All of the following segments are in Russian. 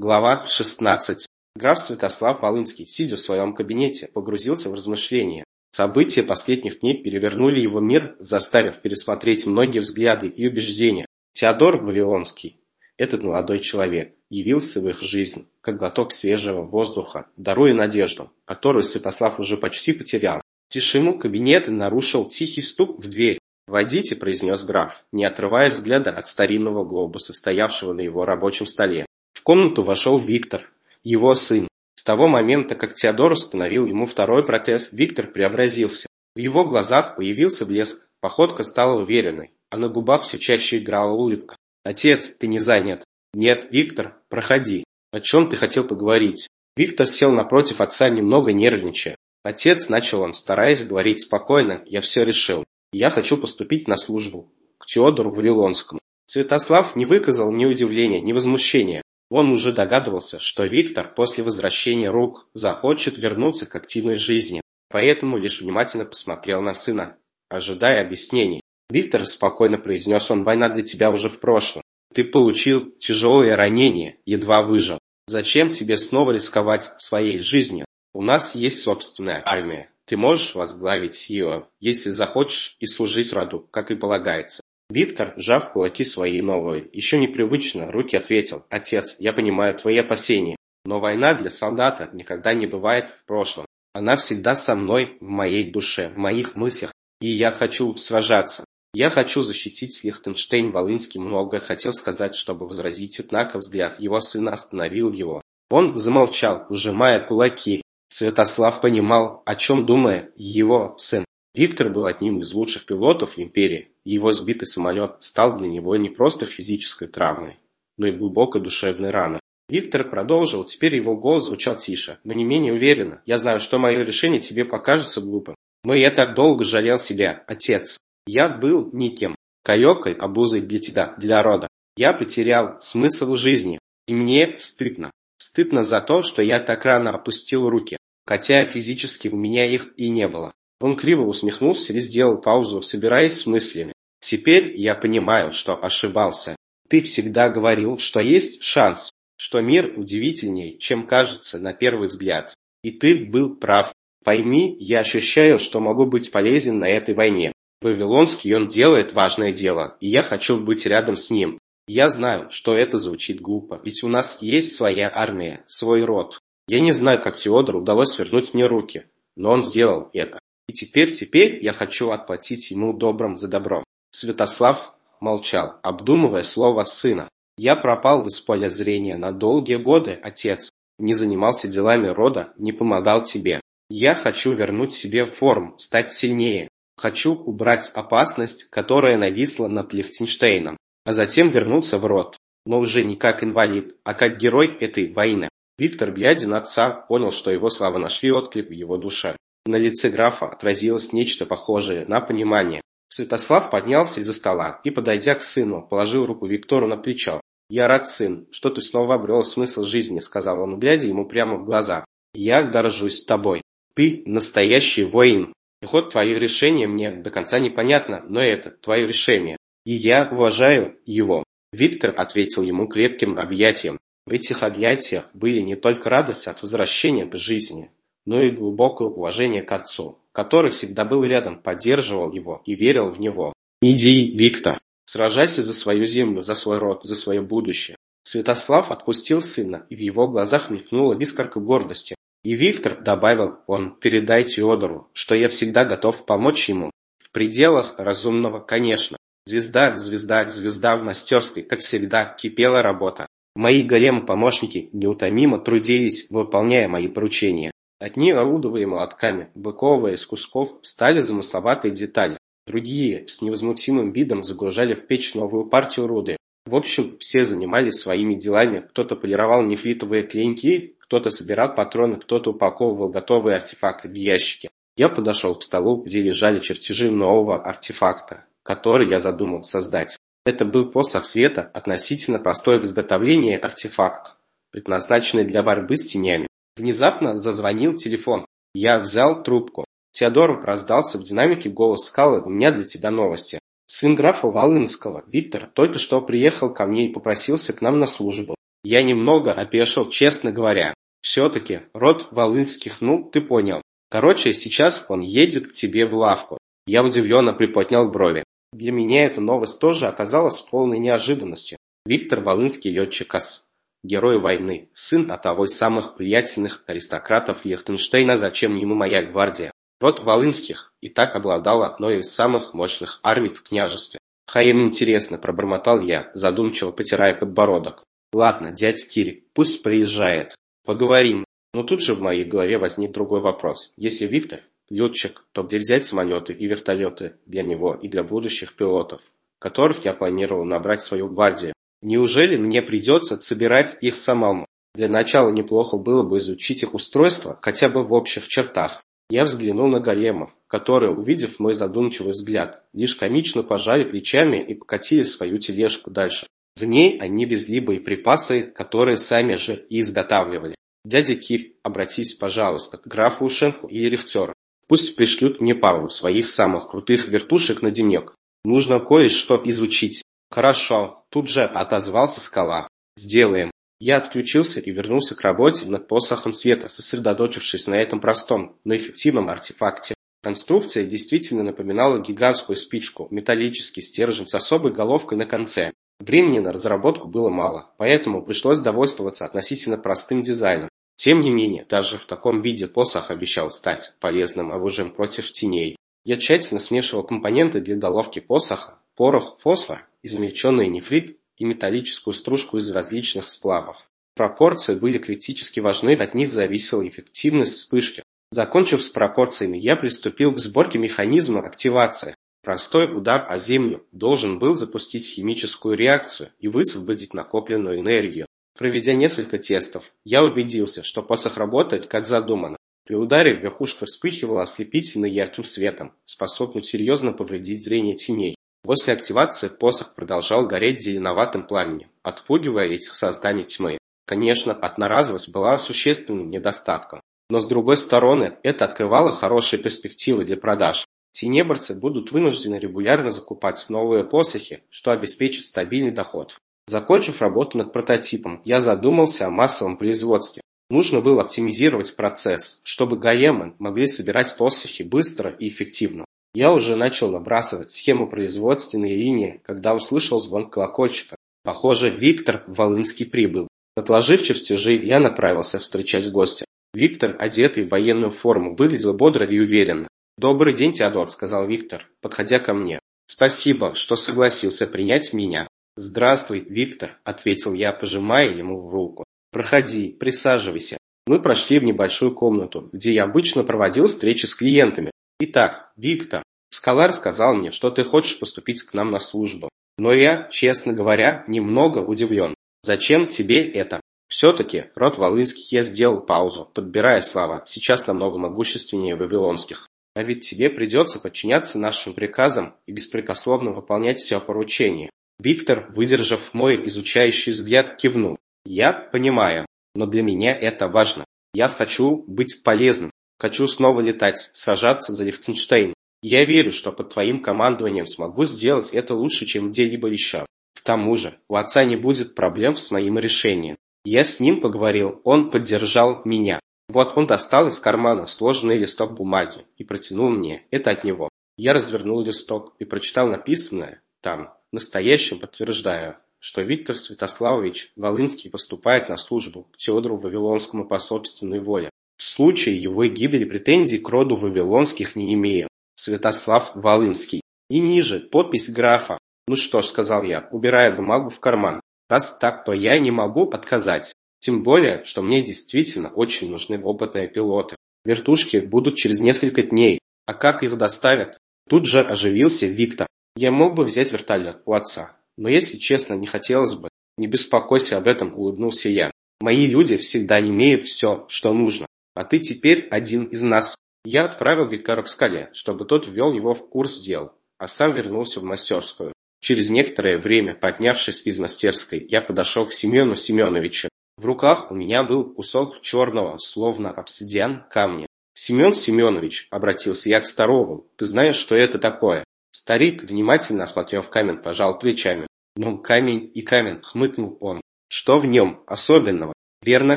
Глава 16. Граф Святослав Волынский, сидя в своем кабинете, погрузился в размышления. События последних дней перевернули его мир, заставив пересмотреть многие взгляды и убеждения. Теодор Вавилонский, этот молодой человек, явился в их жизнь, как глоток свежего воздуха, даруя надежду, которую Святослав уже почти потерял. Тишину кабинета нарушил тихий стук в дверь. «Войдите», – произнес граф, не отрывая взгляда от старинного глобуса, стоявшего на его рабочем столе. Комнату вошел Виктор, его сын. С того момента, как Теодор установил ему второй протез, Виктор преобразился. В его глазах появился блеск, походка стала уверенной, а на губах все чаще играла улыбка. «Отец, ты не занят?» «Нет, Виктор, проходи. О чем ты хотел поговорить?» Виктор сел напротив отца, немного нервничая. «Отец», — начал он, стараясь говорить спокойно, — «я все решил. Я хочу поступить на службу к Теодору Вавилонскому». Святослав не выказал ни удивления, ни возмущения. Он уже догадывался, что Виктор после возвращения рук захочет вернуться к активной жизни, поэтому лишь внимательно посмотрел на сына, ожидая объяснений. «Виктор», – спокойно произнес он, – «война для тебя уже в прошлом. Ты получил тяжелое ранение, едва выжил. Зачем тебе снова рисковать своей жизнью? У нас есть собственная армия. Ты можешь возглавить ее, если захочешь, и служить роду, как и полагается. Виктор, сжав кулаки своей новой, еще непривычно, руки ответил. «Отец, я понимаю твои опасения, но война для солдата никогда не бывает в прошлом. Она всегда со мной, в моей душе, в моих мыслях, и я хочу сражаться. Я хочу защитить Лихтенштейн Волынский многое хотел сказать, чтобы возразить, однако взгляд его сына остановил его. Он замолчал, ужимая кулаки. Святослав понимал, о чем думая его сын. Виктор был одним из лучших пилотов империи, его сбитый самолет стал для него не просто физической травмой, но и глубокой душевной раной. Виктор продолжил, теперь его голос звучал тише, но не менее уверенно. «Я знаю, что мое решение тебе покажется глупым, но я так долго жалел себя, отец. Я был никем, каекой, обузой для тебя, для рода. Я потерял смысл жизни, и мне стыдно. Стыдно за то, что я так рано опустил руки, хотя физически у меня их и не было. Он криво усмехнулся и сделал паузу, собираясь с мыслями. Теперь я понимаю, что ошибался. Ты всегда говорил, что есть шанс, что мир удивительнее, чем кажется на первый взгляд. И ты был прав. Пойми, я ощущаю, что могу быть полезен на этой войне. Вавилонский он делает важное дело, и я хочу быть рядом с ним. Я знаю, что это звучит глупо, ведь у нас есть своя армия, свой род. Я не знаю, как Теодору удалось свернуть мне руки, но он сделал это. И теперь, теперь я хочу отплатить ему добром за добро. Святослав молчал, обдумывая слово сына. «Я пропал из поля зрения на долгие годы, отец. Не занимался делами рода, не помогал тебе. Я хочу вернуть себе форму, стать сильнее. Хочу убрать опасность, которая нависла над Лихтенштейном, а затем вернуться в род, но уже не как инвалид, а как герой этой войны». Виктор, глядя на отца, понял, что его слова нашли отклик в его душе. На лице графа отразилось нечто похожее на понимание. Святослав поднялся из-за стола и, подойдя к сыну, положил руку Виктору на плечо. «Я рад, сын, что ты снова обрел смысл жизни», — сказал он, глядя ему прямо в глаза. «Я горжусь тобой. Ты настоящий воин. И ход твоих решений мне до конца непонятно, но это твое решение. И я уважаю его». Виктор ответил ему крепким объятием. В этих объятиях были не только радость от возвращения к жизни, но и глубокое уважение к отцу который всегда был рядом, поддерживал его и верил в него. «Иди, Виктор, сражайся за свою землю, за свой род, за свое будущее». Святослав отпустил сына, и в его глазах мелькнула искорка гордости. И Виктор, добавил он, передай Теодору, что я всегда готов помочь ему. В пределах разумного, конечно. Звезда, звезда, звезда в мастерской, как всегда, кипела работа. Мои гарем-помощники неутомимо трудились, выполняя мои поручения. Одни орудовали молотками, выковывая из кусков стали замысловатые детали, другие с невозмутимым видом загружали в печь новую партию руды. В общем, все занимались своими делами, кто-то полировал нефритовые клинки, кто-то собирал патроны, кто-то упаковывал готовые артефакты в ящики. Я подошел к столу, где лежали чертежи нового артефакта, который я задумал создать. Это был посох света, относительно простой в изготовлении артефакт, предназначенный для борьбы с тенями. Внезапно зазвонил телефон. Я взял трубку. Теодор раздался в динамике голос Скалы «У меня для тебя новости». Сын графа Волынского, Виктор, только что приехал ко мне и попросился к нам на службу. Я немного опешил, честно говоря. Все-таки род Волынских, ну, ты понял. Короче, сейчас он едет к тебе в лавку. Я удивленно приподнял брови. Для меня эта новость тоже оказалась полной неожиданностью. Виктор Волынский летчик ас. Герой войны, сын одного из самых влиятельных аристократов Лихтенштейна, зачем ему моя гвардия. Род Волынских и так обладал одной из самых мощных армий в княжестве. Хаим интересно, пробормотал я, задумчиво потирая подбородок. Ладно, дядь Кири, пусть приезжает. Поговорим. Но тут же в моей голове возник другой вопрос. Если Виктор – летчик, то где взять самолеты и вертолеты для него и для будущих пилотов, которых я планировал набрать в свою гвардию? Неужели мне придется собирать их самому? Для начала неплохо было бы изучить их устройство хотя бы в общих чертах. Я взглянул на големов, которые, увидев мой задумчивый взгляд, лишь комично пожали плечами и покатили свою тележку дальше. В ней они везли боеприпасы, которые сами же и изготавливали. Дядя Кир, обратись, пожалуйста, к графу Ушенку и Еревцеру. Пусть пришлют мне пару своих самых крутых вертушек на денек. Нужно кое-что изучить. Хорошо, тут же отозвался скала. Сделаем. Я отключился и вернулся к работе над посохом света, сосредоточившись на этом простом, но эффективном артефакте. Конструкция действительно напоминала гигантскую спичку, металлический стержень с особой головкой на конце. Времени на разработку было мало, поэтому пришлось довольствоваться относительно простым дизайном. Тем не менее, даже в таком виде посох обещал стать полезным оружием против теней. Я тщательно смешивал компоненты для доловки посоха, порох, фосфор, измельченный нефрит и металлическую стружку из различных сплавов. Пропорции были критически важны, от них зависела эффективность вспышки. Закончив с пропорциями, я приступил к сборке механизма активации. Простой удар о землю должен был запустить химическую реакцию и высвободить накопленную энергию. Проведя несколько тестов, я убедился, что посох работает как задумано. При ударе верхушка вспыхивала ослепительно ярким светом, способным серьезно повредить зрение теней. После активации посох продолжал гореть зеленоватым пламенем, отпугивая этих созданий тьмы. Конечно, одноразовость была существенным недостатком, но с другой стороны, это открывало хорошие перспективы для продаж. Тенеборцы будут вынуждены регулярно закупать новые посохи, что обеспечит стабильный доход. Закончив работу над прототипом, я задумался о массовом производстве. Нужно было оптимизировать процесс, чтобы гаемы могли собирать посохи быстро и эффективно. Я уже начал набрасывать схему производственной линии, когда услышал звон колокольчика. Похоже, Виктор Волынский прибыл. Отложив чертежи, я направился встречать гостя. Виктор, одетый в военную форму, выглядел бодро и уверенно. «Добрый день, Теодор», — сказал Виктор, подходя ко мне. «Спасибо, что согласился принять меня». «Здравствуй, Виктор», — ответил я, пожимая ему в руку. «Проходи, присаживайся». Мы прошли в небольшую комнату, где я обычно проводил встречи с клиентами. «Итак, Виктор, Скалар сказал мне, что ты хочешь поступить к нам на службу. Но я, честно говоря, немного удивлен. Зачем тебе это? Все-таки род Волынских я сделал паузу, подбирая слова, сейчас намного могущественнее вавилонских. А ведь тебе придется подчиняться нашим приказам и беспрекословно выполнять все поручения. Виктор, выдержав мой изучающий взгляд, кивнул. Я понимаю, но для меня это важно. Я хочу быть полезным. Хочу снова летать, сражаться за Лихтенштейн. Я верю, что под твоим командованием смогу сделать это лучше, чем где-либо еще. К тому же, у отца не будет проблем с моим решением. Я с ним поговорил, он поддержал меня. Вот он достал из кармана сложенный листок бумаги и протянул мне. Это от него. Я развернул листок и прочитал написанное там, настоящим подтверждая, что Виктор Святославович Волынский поступает на службу к Теодору Вавилонскому по собственной воле. Случае его гибели претензий к роду Вавилонских не имею. Святослав Волынский. И ниже подпись графа. Ну что ж, сказал я, убирая бумагу в карман. Раз так, то я не могу отказать. Тем более, что мне действительно очень нужны опытные пилоты. Вертушки будут через несколько дней. А как их доставят? Тут же оживился Виктор. Я мог бы взять вертолет у отца. Но если честно, не хотелось бы. Не беспокойся об этом, улыбнулся я. Мои люди всегда имеют все, что нужно. А ты теперь один из нас. Я отправил Виктора к скале, чтобы тот ввел его в курс дел, а сам вернулся в мастерскую. Через некоторое время, поднявшись из мастерской, я подошел к Семену Семеновичу. В руках у меня был кусок черного, словно обсидиан, камня. «Семен Семенович», — обратился я к Старову, — «ты знаешь, что это такое?» Старик, внимательно осмотрев камень, пожал плечами. «Ну, камень и камень», — хмыкнул он. Что в нем особенного? Верно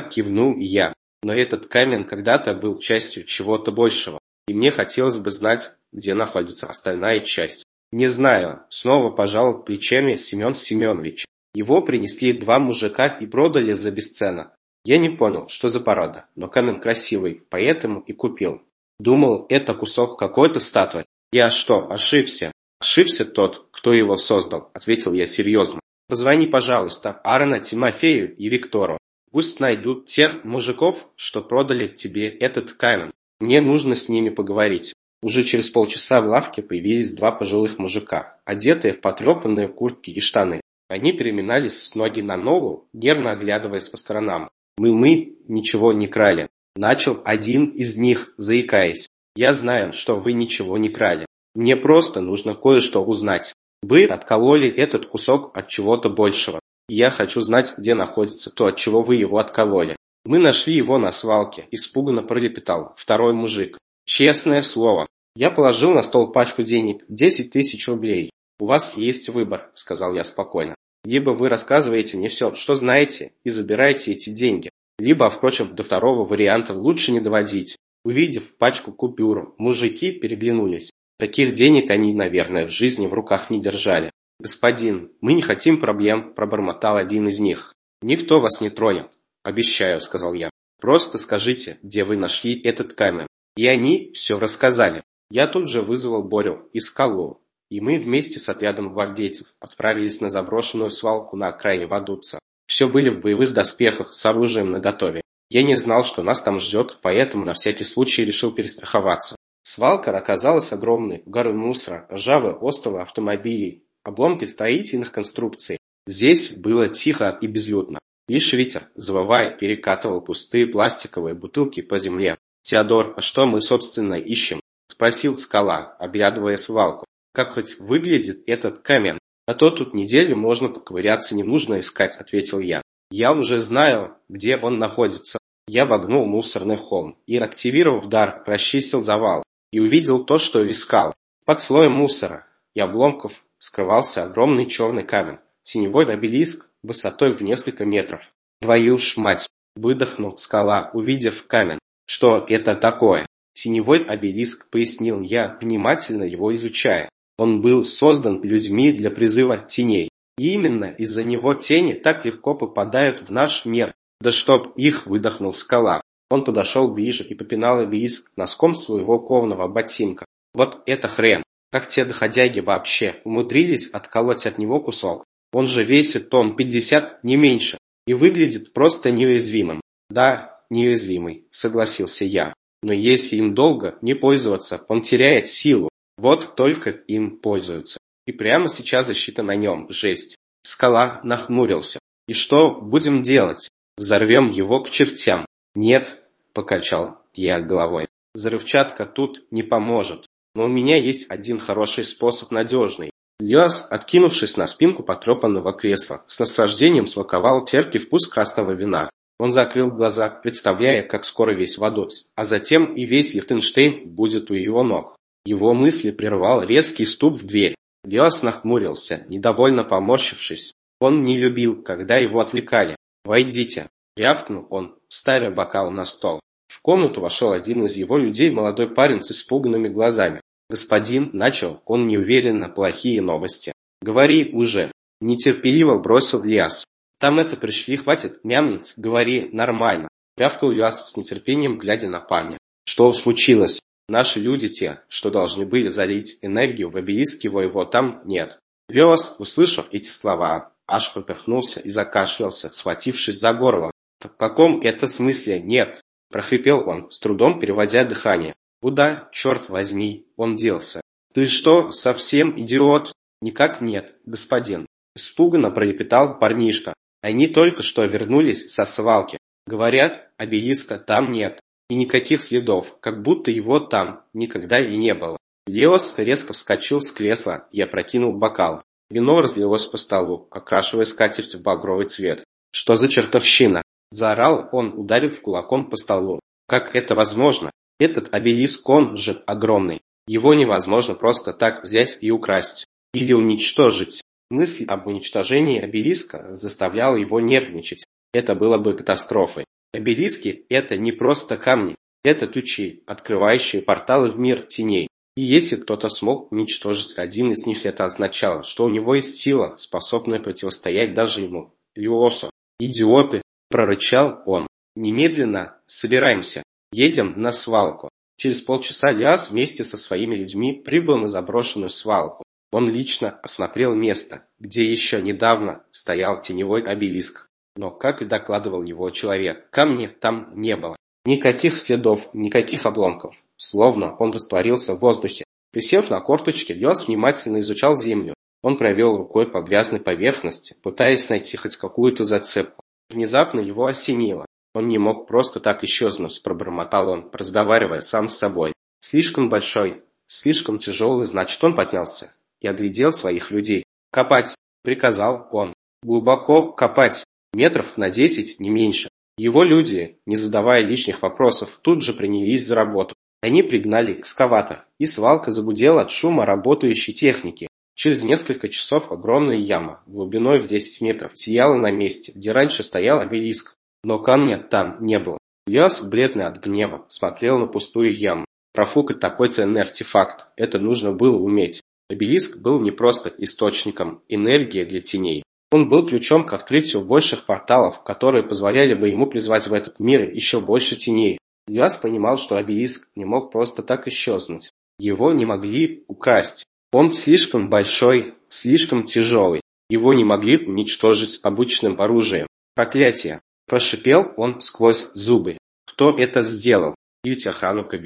кивнул я. Но этот камень когда-то был частью чего-то большего, и мне хотелось бы знать, где находится остальная часть. Не знаю, снова пожал плечами Семен Семенович. Его принесли два мужика и продали за бесценок. Я не понял, что за порода, но камень красивый, поэтому и купил. Думал, это кусок какой-то статуи. Я что, ошибся? Ошибся тот, кто его создал, ответил я серьезно. Позвони, пожалуйста, Аарона, Тимофею и Виктору. Пусть найдут тех мужиков, что продали тебе этот камень. Мне нужно с ними поговорить. Уже через полчаса в лавке появились два пожилых мужика, одетые в потрепанные куртки и штаны. Они переминались с ноги на ногу, нервно оглядываясь по сторонам. «Мы-мы ничего не крали», – начал один из них, заикаясь. «Я знаю, что вы ничего не крали. Мне просто нужно кое-что узнать. Вы откололи этот кусок от чего-то большего. Я хочу знать, где находится то, от чего вы его откололи. Мы нашли его на свалке, испуганно пролепетал второй мужик. Честное слово. Я положил на стол пачку денег, 10 тысяч рублей. У вас есть выбор, сказал я спокойно. Либо вы рассказываете мне все, что знаете, и забираете эти деньги. Либо, впрочем, до второго варианта лучше не доводить. Увидев пачку купюр, мужики переглянулись. Таких денег они, наверное, в жизни в руках не держали. «Господин, мы не хотим проблем», – пробормотал один из них. «Никто вас не тронет». «Обещаю», – сказал я. «Просто скажите, где вы нашли этот камень». И они все рассказали. Я тут же вызвал Борю и Скалу, и мы вместе с отрядом гвардейцев отправились на заброшенную свалку на окраине Вадуца. Все были в боевых доспехах с оружием наготове. Я не знал, что нас там ждет, поэтому на всякий случай решил перестраховаться. Свалка оказалась огромной, горы мусора, ржавые остовы автомобилей, обломки строительных конструкций. Здесь было тихо и безлюдно. Лишь ветер, завывая, перекатывал пустые пластиковые бутылки по земле. «Теодор, а что мы, собственно, ищем?» – спросил скала, оглядывая свалку. «Как хоть выглядит этот камень?» «А то тут неделю можно поковыряться, не нужно искать», – ответил я. «Я уже знаю, где он находится». Я вогнул мусорный холм и, активировав дар, расчистил завал и увидел то, что искал. Под слоем мусора и обломков скрывался огромный черный камень, синевой обелиск высотой в несколько метров. «Твою ж мать!» – выдохнул скала, увидев камень. «Что это такое?» Синевой обелиск, пояснил я, внимательно его изучая. Он был создан людьми для призыва теней. И именно из-за него тени так легко попадают в наш мир. Да чтоб их выдохнул скала. Он подошел ближе и попинал обелиск носком своего ковного ботинка. Вот это хрен. Как те доходяги вообще умудрились отколоть от него кусок? Он же весит тонн 50, не меньше, и выглядит просто неуязвимым. Да, неуязвимый, согласился я. Но если им долго не пользоваться, он теряет силу. Вот только им пользуются. И прямо сейчас защита на нем, жесть. Скала нахмурился. И что будем делать? Взорвем его к чертям. Нет, покачал я головой. Взрывчатка тут не поможет. Но у меня есть один хороший способ надежный. Лиас, откинувшись на спинку потрепанного кресла, с наслаждением смаковал терпкий вкус красного вина. Он закрыл глаза, представляя, как скоро весь Вадос, а затем и весь Лихтенштейн будет у его ног. Его мысли прервал резкий стук в дверь. Лиас нахмурился, недовольно поморщившись. Он не любил, когда его отвлекали. «Войдите!» – рявкнул он, ставя бокал на стол. В комнату вошел один из его людей, молодой парень с испуганными глазами. «Господин», – начал он неуверенно, плохие новости. «Говори уже», – нетерпеливо бросил Лиас. «Там это пришли, хватит мямнить, говори нормально», – рявкал Лиас с нетерпением, глядя на парня. «Что случилось? Наши люди те, что должны были залить энергию в обелиск его, его там нет». Лиас, услышав эти слова, аж поперхнулся и закашлялся, схватившись за горло. «В каком это смысле нет?» – прохрипел он, с трудом переводя дыхание. Куда, черт возьми, он делся? Ты что, совсем идиот? Никак нет, господин. Испуганно пролепетал парнишка. Они только что вернулись со свалки. Говорят, обелиска там нет. И никаких следов, как будто его там никогда и не было. Леос резко вскочил с кресла и опрокинул бокал. Вино разлилось по столу, окрашивая скатерть в багровый цвет. «Что за чертовщина?» – заорал он, ударив кулаком по столу. «Как это возможно? Этот обелиск он же огромный. Его невозможно просто так взять и украсть. Или уничтожить. Мысль об уничтожении обелиска заставляла его нервничать. Это было бы катастрофой. Обелиски – это не просто камни, это тучи, открывающие порталы в мир теней. И если кто-то смог уничтожить один из них, это означало, что у него есть сила, способная противостоять даже ему, Лиосу. «Идиоты!» – прорычал он. «Немедленно собираемся. Едем на свалку». Через полчаса Лиас вместе со своими людьми прибыл на заброшенную свалку. Он лично осмотрел место, где еще недавно стоял теневой обелиск. Но, как и докладывал его человек, камня там не было. Никаких следов, никаких обломков. Словно он растворился в воздухе. Присев на корточки, Лёс внимательно изучал землю. Он провел рукой по грязной поверхности, пытаясь найти хоть какую-то зацепку. Внезапно его осенило. Он не мог просто так исчезнуть, пробормотал он, разговаривая сам с собой. Слишком большой, слишком тяжелый, значит он поднялся и оглядел своих людей. «Копать!» – приказал он. «Глубоко копать! Метров на десять, не меньше!» Его люди, не задавая лишних вопросов, тут же принялись за работу. Они пригнали экскаватор, и свалка загудела от шума работающей техники. Через несколько часов огромная яма, глубиной в 10 метров, сияла на месте, где раньше стоял обелиск. Но камня там не было. Ильяс, бледный от гнева, смотрел на пустую яму. Профукать такой ценный артефакт – это нужно было уметь. Обелиск был не просто источником энергии для теней. Он был ключом к открытию больших порталов, которые позволяли бы ему призвать в этот мир еще больше теней. Ильяс понимал, что обелиск не мог просто так исчезнуть. Его не могли украсть. Он слишком большой, слишком тяжелый. Его не могли уничтожить обычным оружием. Проклятие! Прошипел он сквозь зубы. Кто это сделал? Бить охрану к.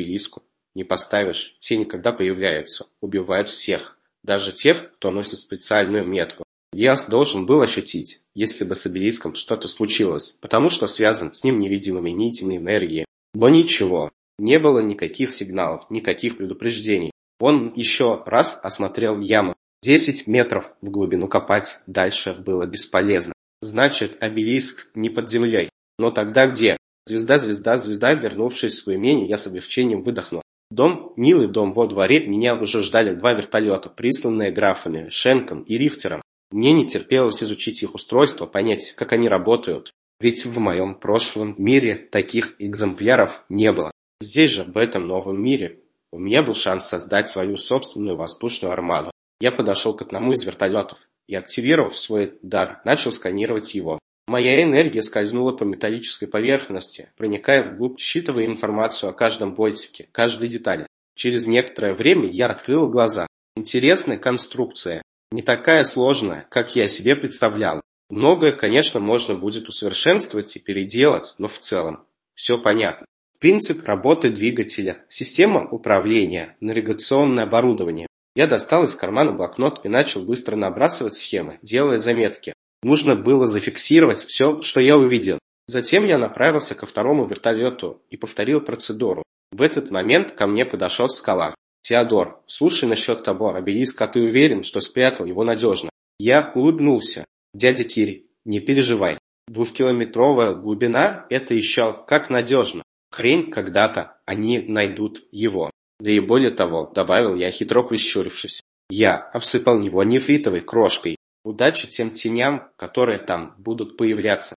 Не поставишь, те никогда появляются, убивают всех. Даже тех, кто носит специальную метку. Яс должен был ощутить, если бы с обелиском что-то случилось, потому что связан с ним невидимыми нитями энергии. Но ничего, не было никаких сигналов, никаких предупреждений. Он еще раз осмотрел яму. Десять метров в глубину копать дальше было бесполезно. Значит, обелиск не под землей. Но тогда где? Звезда, звезда, звезда, вернувшись в свое имение, я с облегчением выдохнул. Дом, милый дом во дворе, меня уже ждали два вертолета, присланные графами, Шенком и Рифтером. Мне не терпелось изучить их устройство, понять, как они работают. Ведь в моем прошлом мире таких экземпляров не было. Здесь же, в этом новом мире, у меня был шанс создать свою собственную воздушную армаду. Я подошел к одному из вертолетов и, активировав свой дар, начал сканировать его. Моя энергия скользнула по металлической поверхности, проникая вглубь, считывая информацию о каждом бойцике, каждой детали. Через некоторое время я открыл глаза. Интересная конструкция. Не такая сложная, как я себе представлял. Многое, конечно, можно будет усовершенствовать и переделать, но в целом все понятно. Принцип работы двигателя, система управления, навигационное оборудование. Я достал из кармана блокнот и начал быстро набрасывать схемы, делая заметки. Нужно было зафиксировать все, что я увидел. Затем я направился ко второму вертолету и повторил процедуру. В этот момент ко мне подошел скала. «Теодор, слушай насчет того обелиска, ты уверен, что спрятал его надежно?» Я улыбнулся. Дядя Кири, не переживай. Двухкилометровая глубина – это еще как надежно. Хрень когда-то они найдут его. Да и более того, добавил я, хитро прищурившись. Я обсыпал его нефритовой крошкой. Удачи тем теням, которые там будут появляться.